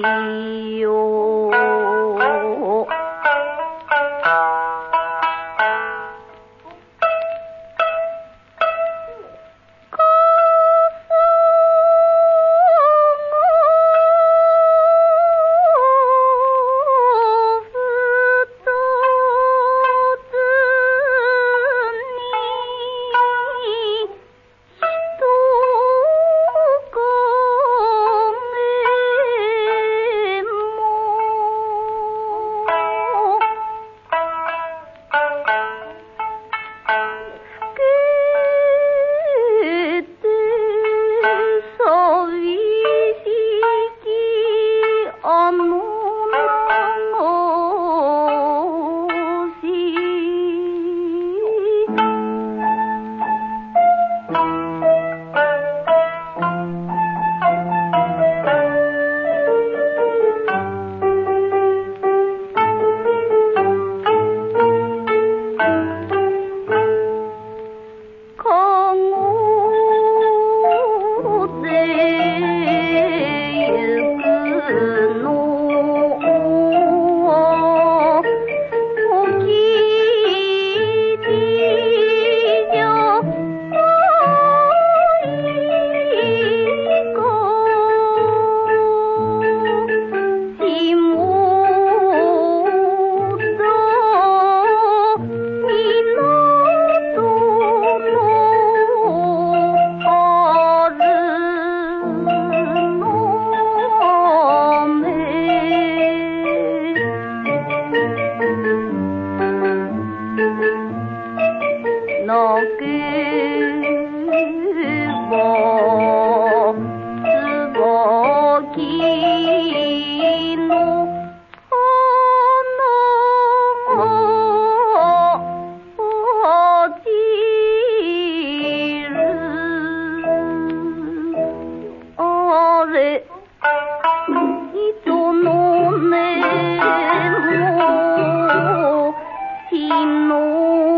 喜怒喜忧。يَعْلَمُونَ